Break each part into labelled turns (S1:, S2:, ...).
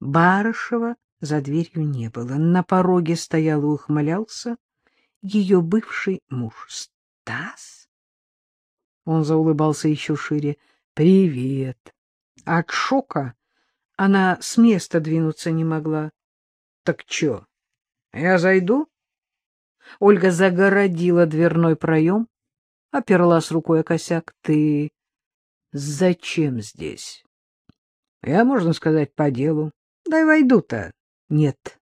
S1: Барышева за дверью не было. На пороге стоял и ухмылялся ее бывший муж. Стас? Он заулыбался еще шире. Привет. От шока она с места двинуться не могла. Так чё, я зайду? Ольга загородила дверной проем, оперлась рукой о косяк. Ты зачем здесь? Я, можно сказать, по делу. Дай войду-то. Нет.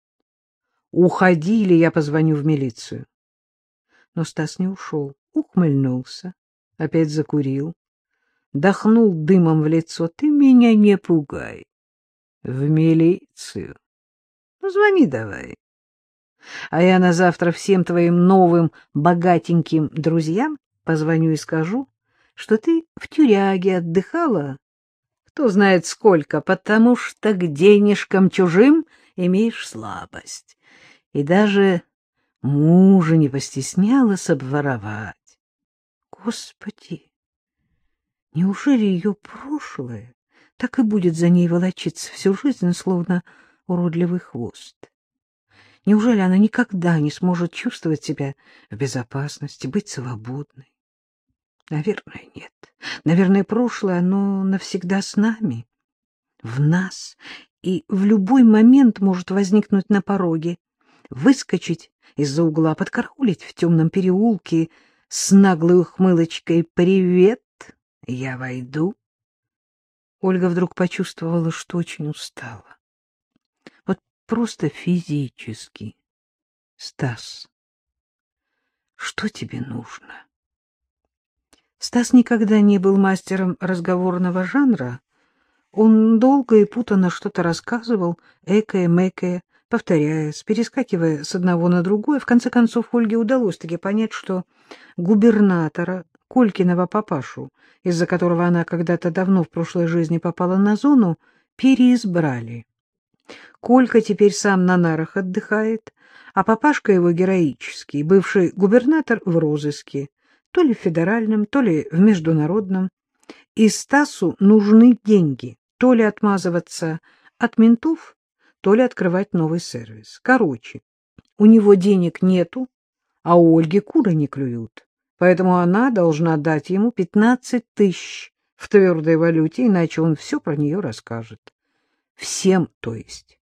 S1: Уходи, или я позвоню в милицию. Но Стас не ушел, ухмыльнулся, опять закурил, дохнул дымом в лицо. Ты меня не пугай. В милицию. Ну, звони давай. А я на завтра всем твоим новым богатеньким друзьям позвоню и скажу, что ты в тюряге отдыхала, кто знает сколько, потому что к денежкам чужим имеешь слабость. И даже мужа не постеснялась обворовать. Господи, неужели ее прошлое так и будет за ней волочиться всю жизнь, словно уродливый хвост? Неужели она никогда не сможет чувствовать себя в безопасности, быть свободной? Наверное, нет. Наверное, прошлое, оно навсегда с нами, в нас, и в любой момент может возникнуть на пороге, выскочить из-за угла, подкараулить в темном переулке с наглой ухмылочкой «Привет, я войду». Ольга вдруг почувствовала, что очень устала. Вот просто физически. Стас, что тебе нужно? Стас никогда не был мастером разговорного жанра. Он долго и путанно что-то рассказывал, экая-мэкая, повторяясь, перескакивая с одного на другое. В конце концов, Ольге удалось таки понять, что губернатора, Колькиного папашу, из-за которого она когда-то давно в прошлой жизни попала на зону, переизбрали. Колька теперь сам на нарах отдыхает, а папашка его героический, бывший губернатор в розыске, то ли в федеральном, то ли в международном. И Стасу нужны деньги, то ли отмазываться от ментов, то ли открывать новый сервис. Короче, у него денег нету, а у Ольги куры не клюют, поэтому она должна дать ему 15 тысяч в твердой валюте, иначе он все про нее расскажет. Всем, то есть.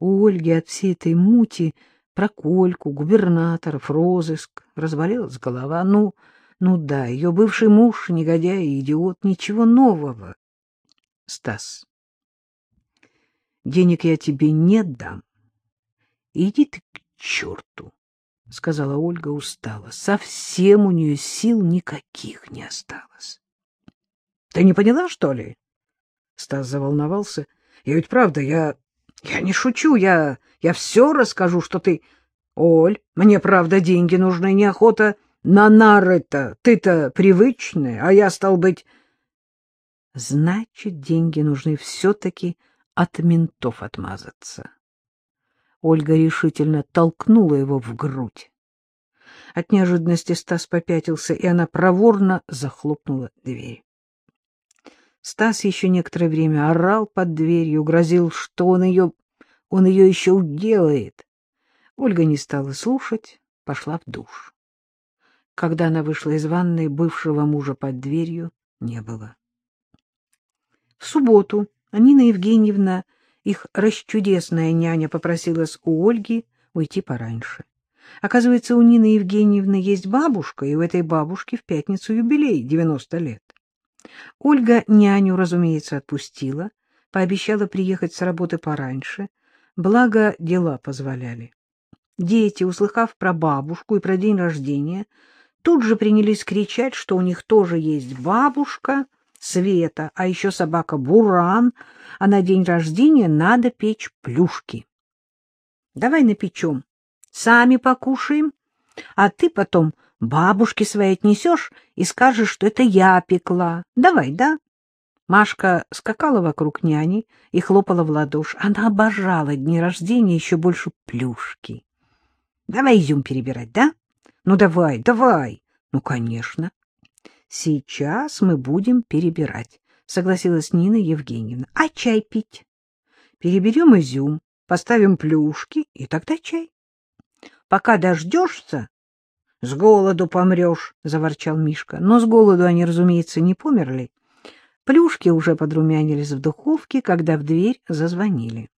S1: У Ольги от всей этой мути про Кольку, губернаторов, розыск. Разболелась голова. Ну, ну да, ее бывший муж, негодяй и идиот, ничего нового. Стас, денег я тебе не дам. Иди ты к черту, — сказала Ольга устало. Совсем у нее сил никаких не осталось. — Ты не поняла, что ли? Стас заволновался. — Я ведь правда, я я не шучу, я... я все расскажу, что ты... Оль, мне, правда, деньги нужны, неохота на нары-то. Ты-то привычная, а я, стал быть... Значит, деньги нужны все-таки от ментов отмазаться. Ольга решительно толкнула его в грудь. От неожиданности Стас попятился, и она проворно захлопнула дверь. Стас еще некоторое время орал под дверью, грозил, что он ее, он ее еще уделает. Ольга не стала слушать, пошла в душ. Когда она вышла из ванной, бывшего мужа под дверью не было. В субботу Нина Евгеньевна, их расчудесная няня, попросилась у Ольги уйти пораньше. Оказывается, у Нины Евгеньевны есть бабушка, и у этой бабушки в пятницу юбилей, 90 лет. Ольга няню, разумеется, отпустила, пообещала приехать с работы пораньше, благо дела позволяли. Дети, услыхав про бабушку и про день рождения, тут же принялись кричать, что у них тоже есть бабушка Света, а еще собака Буран, а на день рождения надо печь плюшки. Давай напечем, сами покушаем, а ты потом бабушке своей отнесешь и скажешь, что это я пекла. Давай, да? Машка скакала вокруг няни и хлопала в ладоши. Она обожала дни рождения еще больше плюшки. Давай изюм перебирать, да? Ну, давай, давай. Ну, конечно. Сейчас мы будем перебирать, согласилась Нина Евгеньевна. А чай пить? переберем изюм, поставим плюшки, и тогда чай. Пока дождешься, с голоду помрешь, — заворчал Мишка. Но с голоду они, разумеется, не померли. Плюшки уже подрумянились в духовке, когда в дверь зазвонили.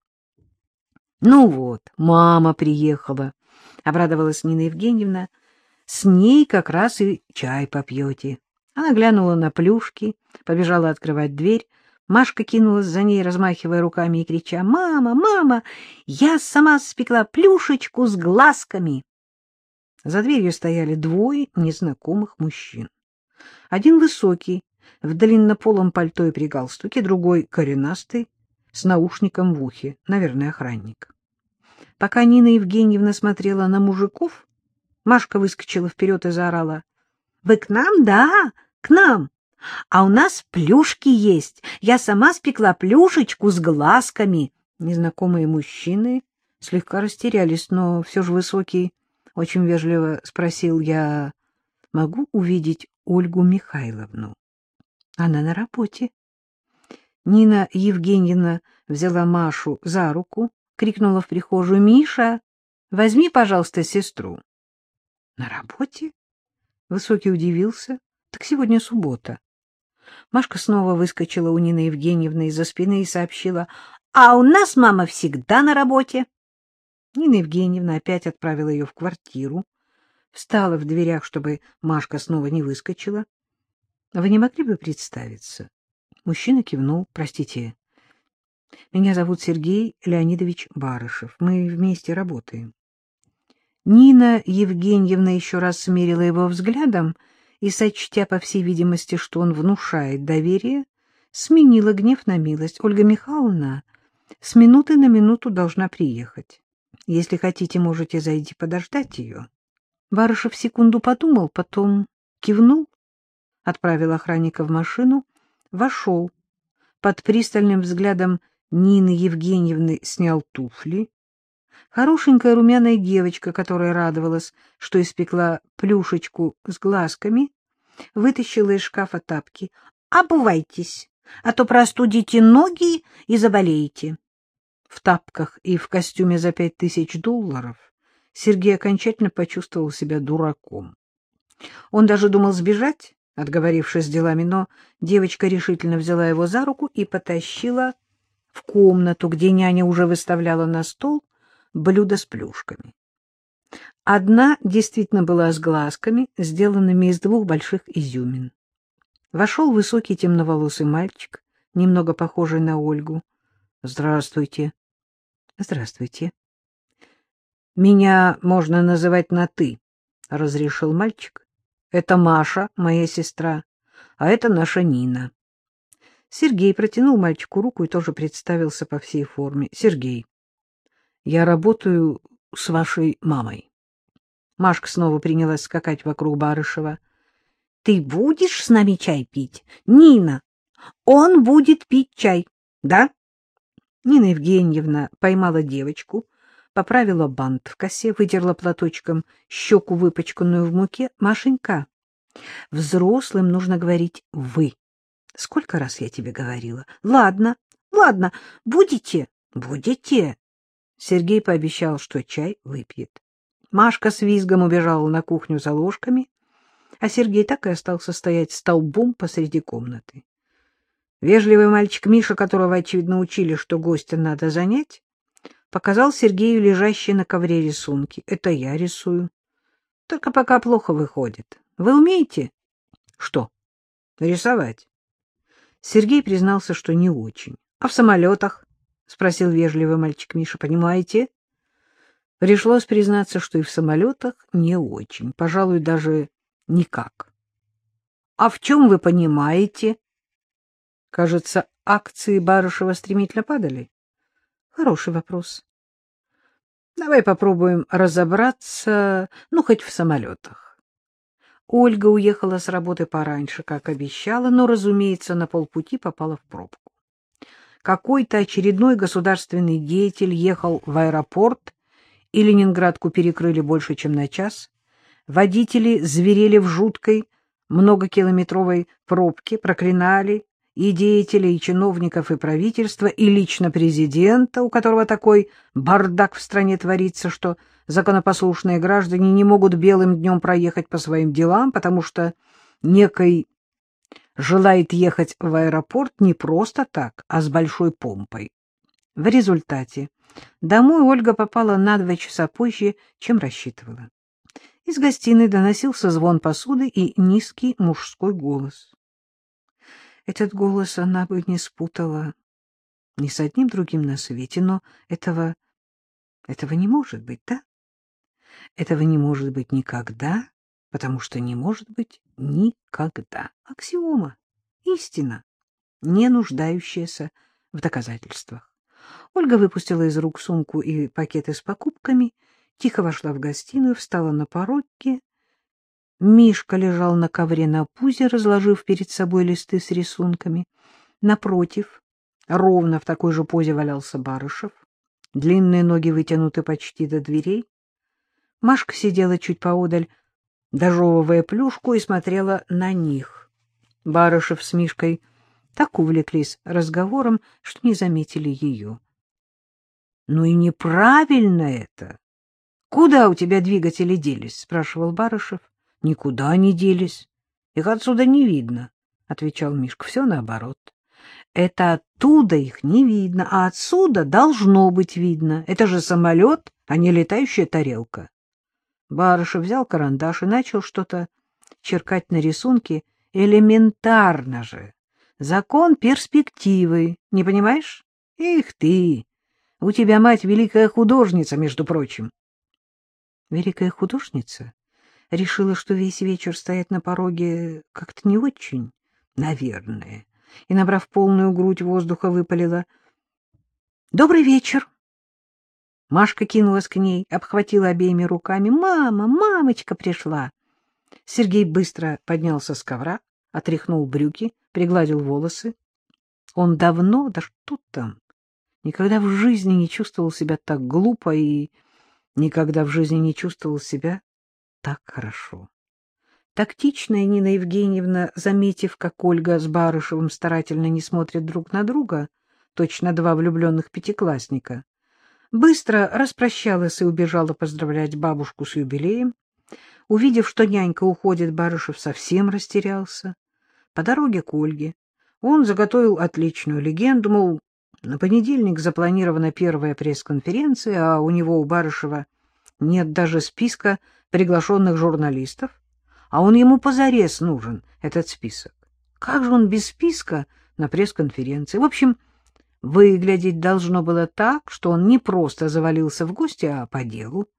S1: — Ну вот, мама приехала, — обрадовалась Нина Евгеньевна. — С ней как раз и чай попьете. Она глянула на плюшки, побежала открывать дверь. Машка кинулась за ней, размахивая руками и крича «Мама, мама, я сама спекла плюшечку с глазками!» За дверью стояли двое незнакомых мужчин. Один высокий, в длиннополом пальто и при галстуке, другой коренастый, с наушником в ухе, наверное, охранник. Пока Нина Евгеньевна смотрела на мужиков, Машка выскочила вперед и заорала. — Вы к нам? Да, к нам. А у нас плюшки есть. Я сама спекла плюшечку с глазками. Незнакомые мужчины слегка растерялись, но все же высокий, очень вежливо спросил я, могу увидеть Ольгу Михайловну? Она на работе. Нина Евгеньевна взяла Машу за руку, крикнула в прихожую, «Миша, возьми, пожалуйста, сестру». «На работе?» Высокий удивился. «Так сегодня суббота». Машка снова выскочила у Нины Евгеньевны из-за спины и сообщила, «А у нас мама всегда на работе». Нина Евгеньевна опять отправила ее в квартиру, встала в дверях, чтобы Машка снова не выскочила. — Вы не могли бы представиться? Мужчина кивнул. — Простите, меня зовут Сергей Леонидович Барышев. Мы вместе работаем. Нина Евгеньевна еще раз смерила его взглядом и, сочтя, по всей видимости, что он внушает доверие, сменила гнев на милость. Ольга Михайловна с минуты на минуту должна приехать. Если хотите, можете зайти подождать ее. Барышев секунду подумал, потом кивнул, отправил охранника в машину, вошел. Под пристальным взглядом Нины Евгеньевны снял туфли. Хорошенькая румяная девочка, которая радовалась, что испекла плюшечку с глазками, вытащила из шкафа тапки. — Обувайтесь, а то простудите ноги и заболеете. В тапках и в костюме за пять тысяч долларов Сергей окончательно почувствовал себя дураком. Он даже думал сбежать, отговорившись делами, но девочка решительно взяла его за руку и потащила в комнату, где няня уже выставляла на стол блюдо с плюшками. Одна действительно была с глазками, сделанными из двух больших изюмин. Вошел высокий темноволосый мальчик, немного похожий на Ольгу. — Здравствуйте. — Здравствуйте. — Меня можно называть на «ты», — разрешил мальчик. — Это Маша, моя сестра, а это наша Нина. Сергей протянул мальчику руку и тоже представился по всей форме. — Сергей, я работаю с вашей мамой. Машка снова принялась скакать вокруг Барышева. — Ты будешь с нами чай пить? Нина, он будет пить чай, да? Нина Евгеньевна поймала девочку, поправила бант в косе, вытерла платочком щеку, выпачканную в муке. — Машенька, взрослым нужно говорить «вы». Сколько раз я тебе говорила? Ладно, ладно, будете? Будете. Сергей пообещал, что чай выпьет. Машка с визгом убежала на кухню за ложками, а Сергей так и остался стоять столбом посреди комнаты. Вежливый мальчик Миша, которого, очевидно, учили, что гостя надо занять, показал Сергею лежащие на ковре рисунки. Это я рисую. Только пока плохо выходит. Вы умеете? Что? Рисовать. Сергей признался, что не очень. — А в самолетах? — спросил вежливый мальчик Миша. — Понимаете? Пришлось признаться, что и в самолетах не очень, пожалуй, даже никак. — А в чем вы понимаете? Кажется, акции Барышева стремительно падали. Хороший вопрос. Давай попробуем разобраться, ну, хоть в самолетах. Ольга уехала с работы пораньше, как обещала, но, разумеется, на полпути попала в пробку. Какой-то очередной государственный деятель ехал в аэропорт, и Ленинградку перекрыли больше, чем на час. Водители зверели в жуткой многокилометровой пробке, проклинали и деятелей, и чиновников, и правительства, и лично президента, у которого такой бардак в стране творится, что законопослушные граждане не могут белым днем проехать по своим делам, потому что некой желает ехать в аэропорт не просто так, а с большой помпой. В результате домой Ольга попала на два часа позже, чем рассчитывала. Из гостиной доносился звон посуды и низкий мужской голос. Этот голос она бы не спутала ни с одним другим на свете, но этого... этого не может быть, да? Этого не может быть никогда, потому что не может быть никогда. Аксиома, истина, не нуждающаяся в доказательствах. Ольга выпустила из рук сумку и пакеты с покупками, тихо вошла в гостиную, встала на пороге. Мишка лежал на ковре на пузе, разложив перед собой листы с рисунками. Напротив, ровно в такой же позе валялся Барышев. Длинные ноги вытянуты почти до дверей. Машка сидела чуть поодаль, дожевывая плюшку, и смотрела на них. Барышев с Мишкой так увлеклись разговором, что не заметили ее. — Ну и неправильно это. — Куда у тебя двигатели делись? — спрашивал Барышев. — Никуда не делись. Их отсюда не видно, — отвечал Мишка. — Все наоборот. Это оттуда их не видно, а отсюда должно быть видно. Это же самолет, а не летающая тарелка. Барышев взял карандаш и начал что-то черкать на рисунке. Элементарно же. Закон перспективы, не понимаешь? Эх ты! У тебя мать великая художница, между прочим. Великая художница решила, что весь вечер стоять на пороге как-то не очень, наверное, и, набрав полную грудь воздуха, выпалила. — Добрый вечер! Машка кинулась к ней, обхватила обеими руками. «Мама, мамочка пришла!» Сергей быстро поднялся с ковра, отряхнул брюки, пригладил волосы. Он давно, да что там, никогда в жизни не чувствовал себя так глупо и никогда в жизни не чувствовал себя так хорошо. Тактичная Нина Евгеньевна, заметив, как Ольга с Барышевым старательно не смотрят друг на друга, точно два влюбленных пятиклассника, быстро распрощалась и убежала поздравлять бабушку с юбилеем. Увидев, что нянька уходит, Барышев совсем растерялся. По дороге к Ольге он заготовил отличную легенду, мол, на понедельник запланирована первая пресс-конференция, а у него, у Барышева, нет даже списка приглашенных журналистов, а он ему позарез нужен, этот список. Как же он без списка на пресс-конференции? В общем, Выглядеть должно было так, что он не просто завалился в гости, а по делу.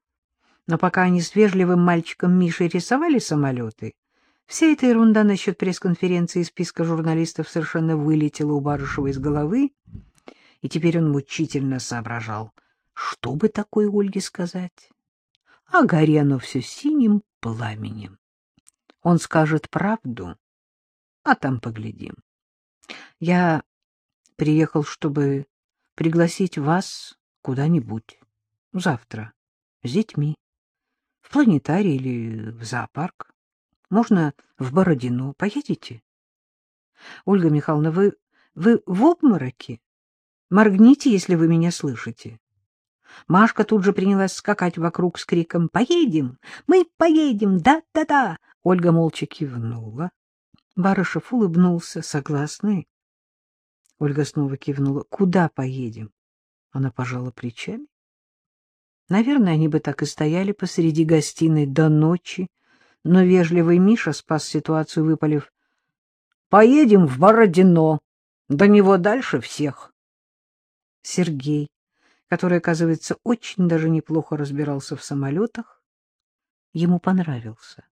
S1: Но пока они с вежливым мальчиком Мишей рисовали самолеты, вся эта ерунда насчет пресс-конференции и списка журналистов совершенно вылетела у Барышева из головы, и теперь он мучительно соображал, что бы такой Ольге сказать. А горе оно все синим пламенем. Он скажет правду, а там поглядим. Я приехал, чтобы пригласить вас куда-нибудь завтра с детьми. В планетарий или в зоопарк. Можно в Бородино. Поедете? Ольга Михайловна, вы, вы в обмороке? Моргните, если вы меня слышите. Машка тут же принялась скакать вокруг с криком «Поедем! Мы поедем! Да-да-да!» Ольга молча кивнула. Барышев улыбнулся, согласный. Ольга снова кивнула. — Куда поедем? Она пожала плечами. Наверное, они бы так и стояли посреди гостиной до ночи, но вежливый Миша спас ситуацию, выпалив. — Поедем в Бородино. До него дальше всех. Сергей, который, оказывается, очень даже неплохо разбирался в самолетах, ему понравился.